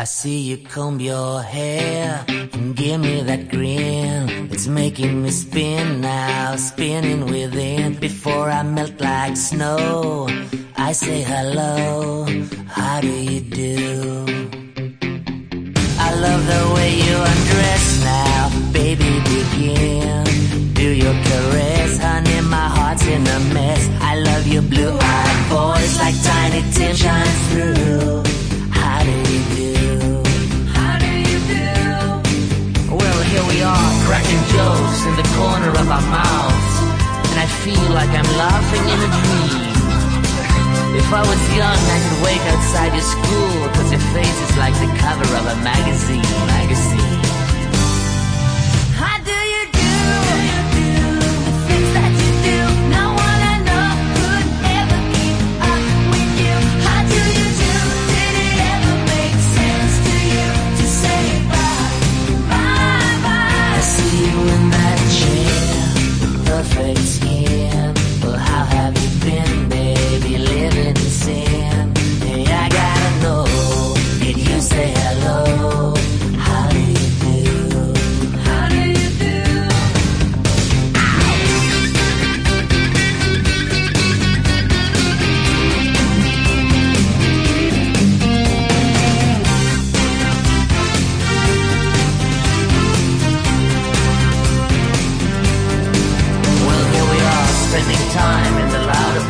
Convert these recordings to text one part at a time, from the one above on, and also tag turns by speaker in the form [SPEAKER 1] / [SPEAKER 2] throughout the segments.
[SPEAKER 1] I see you comb your hair and give me that grin. It's making me spin now, spinning within. Before I melt like snow, I say hello. How do you do? I love the way you undress now, baby. Begin. Do your caress, honey. My heart's in a mess. I love your blue-eyed voice like tiny Tim shines through. And I feel like I'm laughing in a dream. If I was young, I could wake outside your school, cause your face is like the cover of a magazine. perfect skin.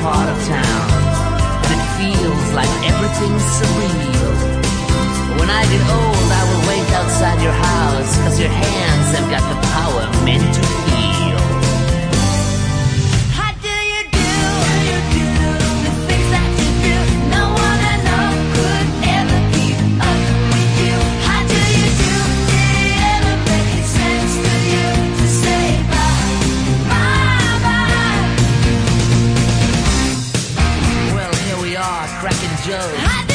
[SPEAKER 1] part of town, and it feels like everything's surreal. When I get old. Jones.